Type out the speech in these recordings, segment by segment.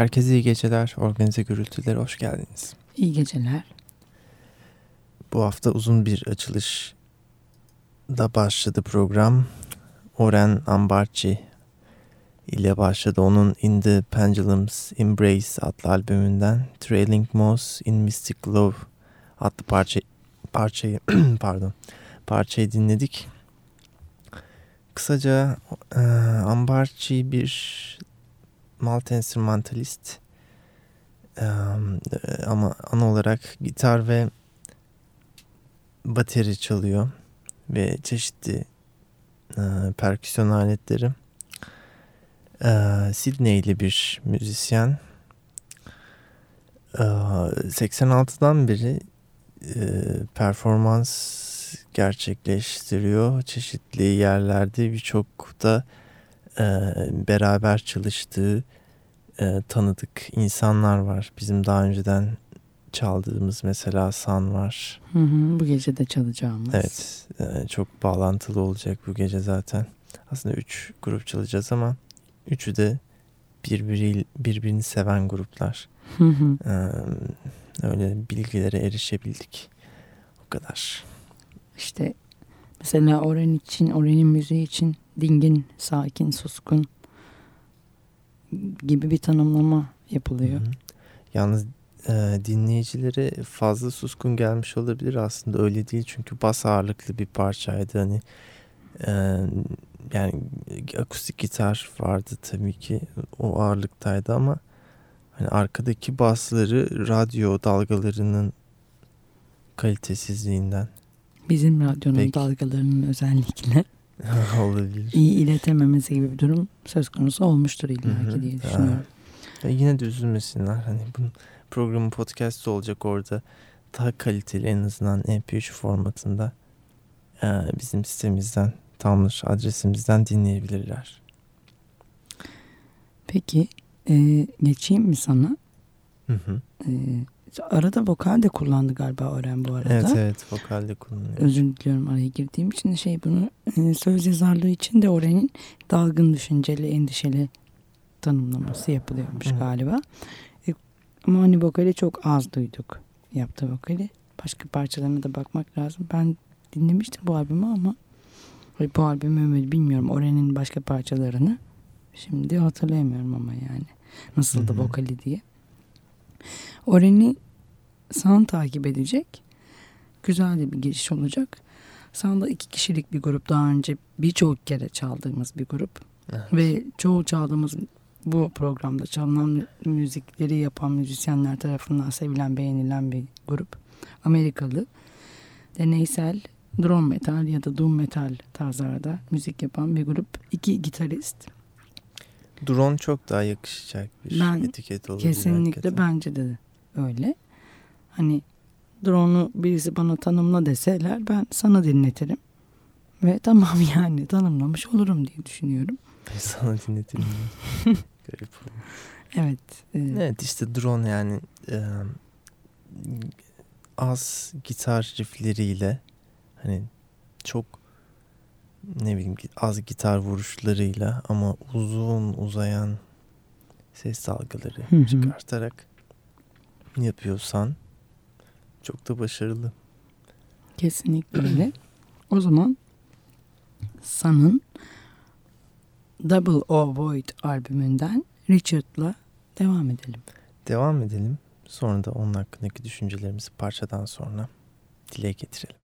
Herkese iyi geceler. Organize gürültülere hoş geldiniz. İyi geceler. Bu hafta uzun bir açılış da başladı program. Oren Ambarci ile başladı. Onun In the Pendulum's Embrace adlı albümünden Trailing Moss in Mystic Love adlı parça, parçayı pardon parçayı dinledik. Kısaca e, Ambarci bir multi enstrümantalist ama ana olarak gitar ve bateri çalıyor ve çeşitli perküsyon aletleri. Sydney'li bir müzisyen. 86'dan beri performans gerçekleştiriyor. Çeşitli yerlerde birçok da beraber çalıştığı e, tanıdık insanlar var. Bizim daha önceden çaldığımız mesela San var. Hı hı, bu gece de çalacağımız. Evet e, çok bağlantılı olacak bu gece zaten. Aslında üç grup çalacağız ama üçü de birbiri, birbirini seven gruplar. Hı hı. E, öyle bilgilere erişebildik. O kadar. İşte mesela Oren için, Oren'in müziği için dingin, sakin, suskun gibi bir tanımlama yapılıyor. Hı hı. Yalnız e, dinleyicilere fazla suskun gelmiş olabilir aslında öyle değil çünkü bas ağırlıklı bir parçaydı hani e, yani akustik gitar vardı tabii ki o ağırlıktaydı ama hani arkadaki basları radyo dalgalarının kalitesizliğinden bizim radyonun Peki. dalgalarının özellikle Olabilir. İyi iletememesi gibi bir durum söz konusu olmuştur illa diye düşünüyorum. Ya yine de üzülmesinler. Hani bunun programın podcast olacak orada. Daha kaliteli en azından MP3 formatında e, bizim sitemizden tamamdır adresimizden dinleyebilirler. Peki e, geçeyim mi sana? Hı hı. E, Arada vokal de kullandı galiba Ören bu arada. Evet evet vokal de kullanıyor. Özür diliyorum araya girdiğim için şey bunu e, söz yazarlığı için de Ören'in dalgın düşünceli endişeli tanımlaması yapılıyormuş Hı. galiba. E, Ama hani vokali çok az duyduk. Yaptığı vokali. Başka parçalarına da bakmak lazım. Ben dinlemiştim bu albümü ama bu albümü bilmiyorum. Oren'in başka parçalarını. Şimdi hatırlayamıyorum ama yani. Nasıldı Hı hı. vokali diye. Oren'i San takip edecek. Güzel de bir giriş olacak. San'da iki kişilik bir grup. Daha önce birçok kere çaldığımız bir grup. Evet. Ve çoğu çaldığımız bu programda çalınan müzikleri yapan müzisyenler tarafından sevilen, beğenilen bir grup. Amerikalı. Deneysel drone metal ya da doom metal tarzlarda müzik yapan bir grup. İki gitarist. Drone çok daha yakışacak bir Ben etiket olabilir. Kesinlikle hakikaten. bence de öyle. Hani drone'u birisi bana tanımla deseler ben sana dinletirim. Ve tamam yani tanımlamış olurum diye düşünüyorum. Sana dinletelim. Garip. Evet. e, Evet işte drone yani e, az gitar riffleriyle hani çok ne bileyim az gitar vuruşlarıyla ama uzun uzayan ses dalgaları Hı hı. çıkartarak yapıyorsan çok da başarılı. Kesinlikle öyle. O zaman Sun'ın Double O Void albümünden Richard'la devam edelim. Devam edelim. Sonra da onun hakkındaki düşüncelerimizi parçadan sonra dile getirelim.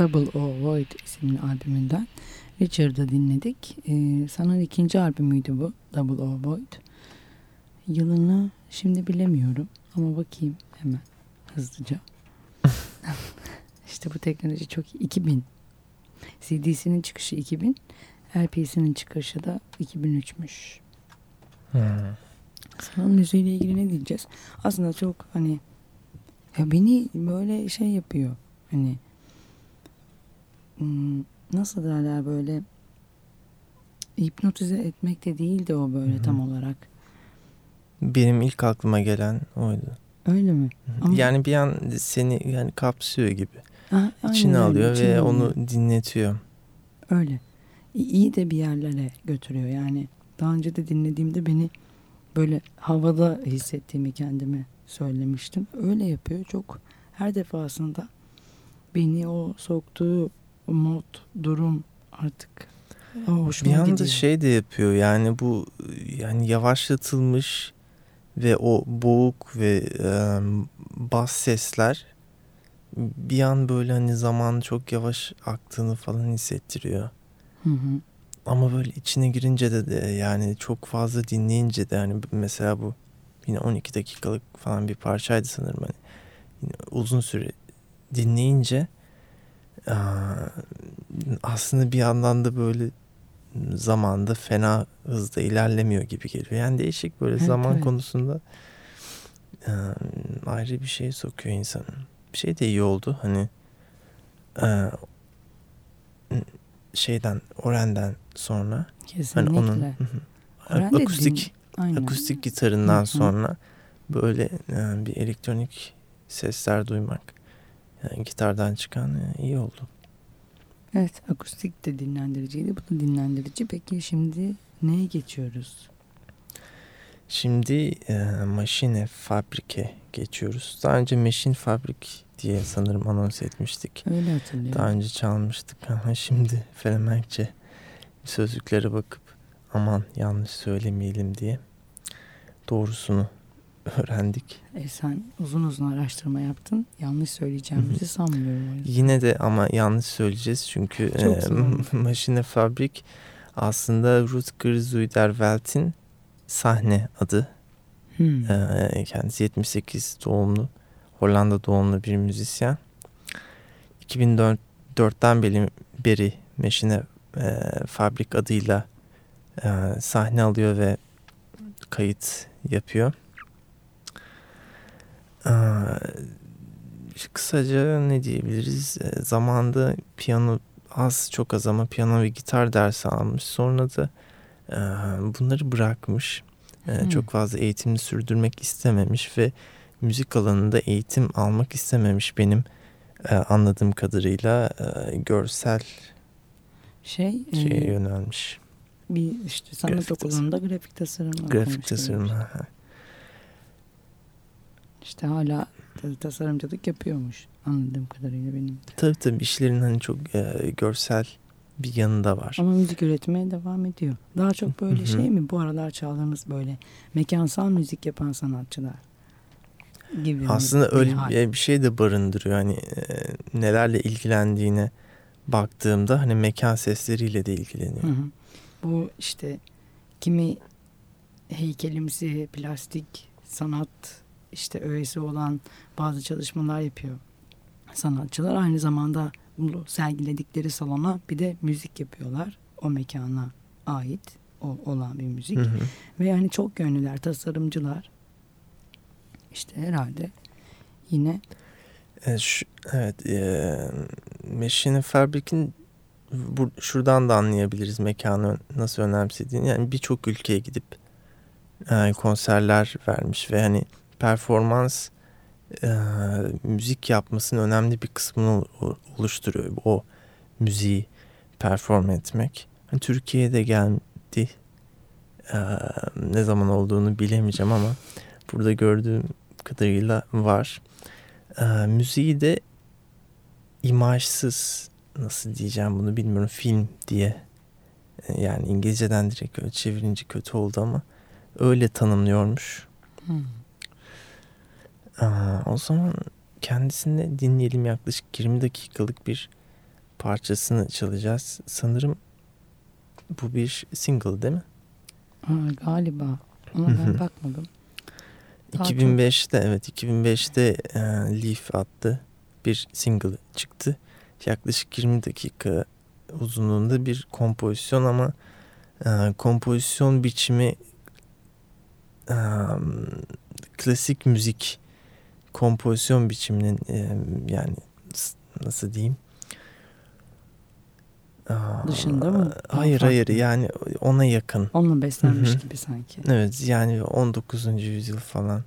Double O Void isimli albümünden Richard'ı dinledik. Ee, sanırım ikinci albümüydü bu Double O Void. Yılını şimdi bilemiyorum ama bakayım hemen hızlıca. işte bu teknoloji çok iyi. 2000. CD'sinin çıkışı 2000. LP'sinin çıkışı da 2003'müş. Hmm. Sanat müziğiyle ilgili ne diyeceğiz? Aslında çok hani ya beni böyle şey yapıyor. Hani nasıl derler böyle hipnotize etmek de değil de o böyle Hı hı. tam olarak. Benim ilk aklıma gelen oydu. Öyle mi? Ama- Yani bir an seni yani kapsıyor gibi. Ha, İçine öyle, alıyor içine ve alıyor. onu dinletiyor. Öyle. İyi de bir yerlere götürüyor. Yani daha önce de dinlediğimde beni böyle havada hissettiğimi kendime söylemiştim. Öyle yapıyor. Çok her defasında beni o soktuğu mod, durum artık hoşuma Bir anda gidiyor. şey de yapıyor yani bu yani yavaşlatılmış ve o boğuk ve e, bas sesler bir an böyle hani zaman çok yavaş aktığını falan hissettiriyor. Hı hı. Ama böyle içine girince de, de yani çok fazla dinleyince de yani mesela bu yine 12 dakikalık falan bir parçaydı sanırım hani yine uzun süre dinleyince aslında bir yandan da böyle zamanda fena hızda ilerlemiyor gibi geliyor. Yani değişik böyle Evet, zaman evet. konusunda e, ayrı bir şey sokuyor insanın. Bir şey de iyi oldu hani e, şeyden Oren'den sonra hani Kesinlikle. onun hı hı, Oren akustik Aynen. akustik gitarından sonra böyle e, bir elektronik sesler duymak yani gitardan çıkan e, iyi oldu. Evet akustik de dinlendiriciydi. Bu da dinlendirici. Peki şimdi neye geçiyoruz? Şimdi e, Maschine Fabrike geçiyoruz. Daha önce Machine Fabrik diye sanırım anons etmiştik. Öyle hatırlıyorum. Daha önce çalmıştık ama şimdi Felemenkçe sözlüklere bakıp aman yanlış söylemeyelim diye doğrusunu öğrendik. E sen uzun uzun araştırma yaptın. Yanlış söyleyeceğimizi sanmıyorum. Yine de ama yanlış söyleyeceğiz çünkü e. Maschine Fabrik aslında Rutger Zuiderwelt'in sahne adı. Hmm. Ee, kendisi 78 doğumlu Hollanda doğumlu bir müzisyen. 2004'ten beri, beri Meşine e, Fabrik adıyla e, sahne alıyor ve kayıt yapıyor. Ee, kısaca ne diyebiliriz? E, zamanında piyano az çok az ama piyano ve gitar dersi almış. Sonra da e, bunları bırakmış. Ee, Hmm. Çok fazla eğitimini sürdürmek istememiş ve müzik alanında eğitim almak istememiş benim e, anladığım kadarıyla e, görsel Şey e, şeye yönelmiş. bir işte sanat Grafik okulunda grafik tasarım Grafik tasarım. İşte hala ta- tasarımcılık yapıyormuş anladığım kadarıyla benim. Tabii tabii işlerin hani çok e, görsel bir yanı da var. Ama müzik üretmeye devam ediyor. Daha çok böyle Hı hı. şey mi bu aralar çaldığımız böyle mekansal müzik yapan sanatçılar gibi. Aslında bir öyle bir, bir şey de barındırıyor. Hani e, nelerle ilgilendiğine baktığımda hani mekan sesleriyle de ilgileniyor. Hı hı. Bu işte kimi heykelimsi, plastik, sanat işte öğesi olan bazı çalışmalar yapıyor sanatçılar. Aynı zamanda bu sergiledikleri salona bir de müzik yapıyorlar. O mekana ait o, olan bir müzik. Hı hı. Ve yani çok yönlüler, tasarımcılar. İşte herhalde yine E, şu- evet, e, Machine Fabric'in bu, şuradan da anlayabiliriz mekanı nasıl önemsediğini. Yani birçok ülkeye gidip e, konserler vermiş ve hani performans e, müzik yapmasının önemli bir kısmını ol- oluşturuyor. O müziği perform etmek. Hani Türkiye'de geldi. E, ne zaman olduğunu bilemeyeceğim ama burada gördüğüm kadarıyla var. Ee, müziği de imajsız nasıl diyeceğim bunu bilmiyorum film diye yani İngilizceden direkt çevirince kötü oldu ama öyle tanımlıyormuş. hmm, Aa, o zaman kendisini dinleyelim yaklaşık 20 dakikalık bir parçasını çalacağız. Sanırım bu bir single değil mi? Ha, galiba ama ben bakmadım. Daha 2005'te evet 2005'te e, Leaf adlı bir single çıktı. Yaklaşık 20 dakika uzunluğunda bir kompozisyon ama e, kompozisyon biçimi e, klasik müzik kompozisyon biçiminin e, yani nasıl diyeyim? Aa, Dışında mı? Hayır hayır yani ona yakın. Onunla beslenmiş Hı hı. gibi sanki. Evet yani 19. yüzyıl falan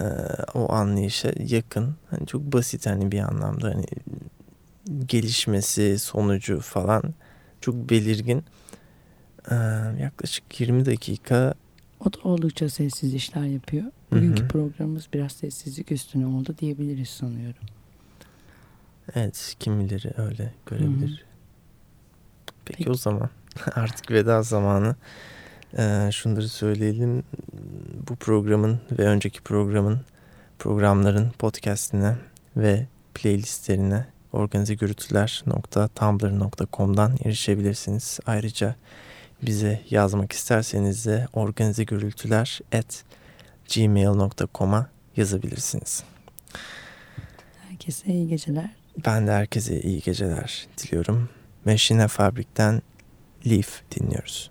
e, o anlayışa yakın. Hani çok basit hani bir anlamda hani gelişmesi sonucu falan çok belirgin. E, yaklaşık 20 dakika O da oldukça sessiz işler yapıyor. Bugünkü Hı hı. programımız biraz sessizlik üstüne oldu diyebiliriz sanıyorum. evet kimileri öyle görebilir. Hı Peki, Peki. o zaman artık veda zamanı. E, şunları söyleyelim. Bu programın ve önceki programın programların podcastine ve playlistlerine organizegürültüler.tumblr.com'dan erişebilirsiniz. Ayrıca bize yazmak isterseniz de organizegürültüler at gmail.com'a yazabilirsiniz. Herkese iyi geceler. Ben de herkese iyi geceler diliyorum. Meşine Fabrik'ten Leaf dinliyoruz.